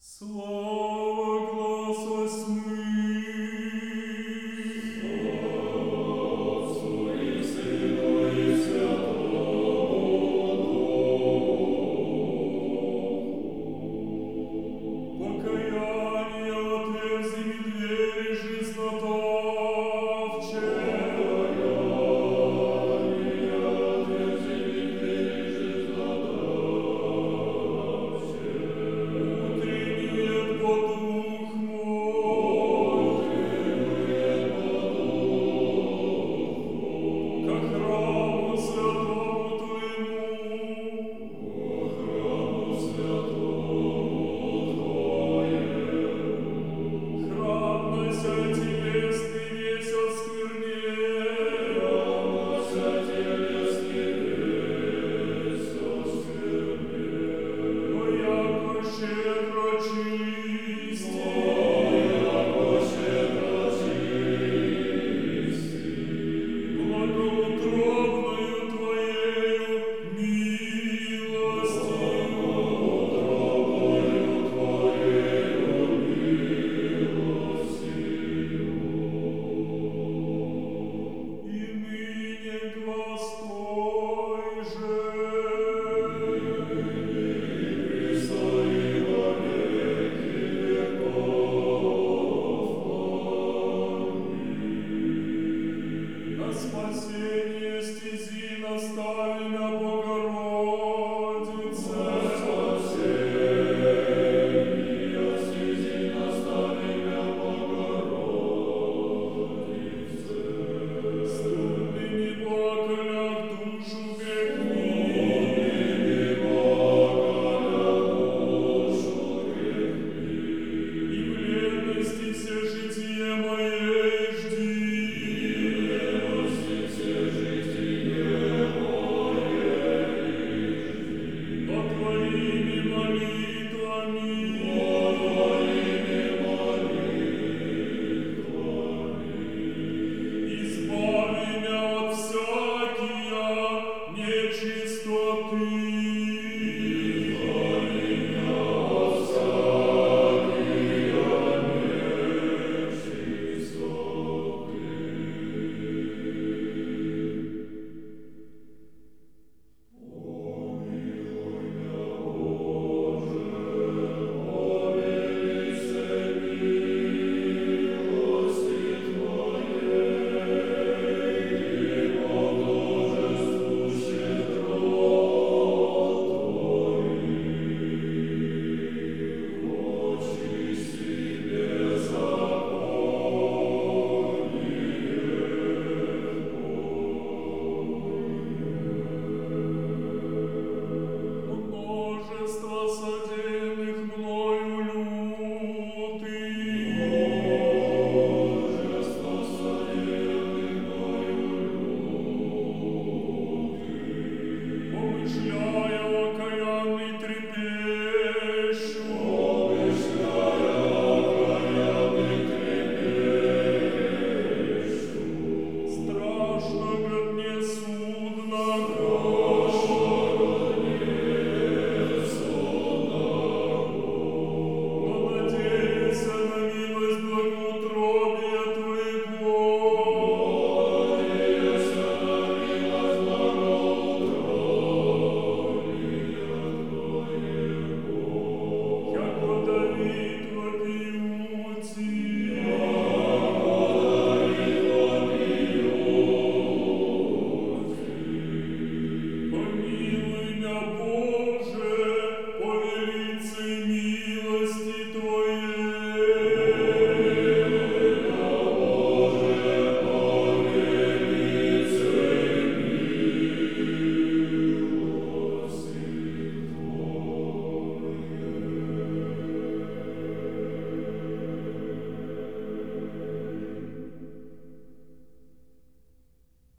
Слава гласа смерти, спасение стези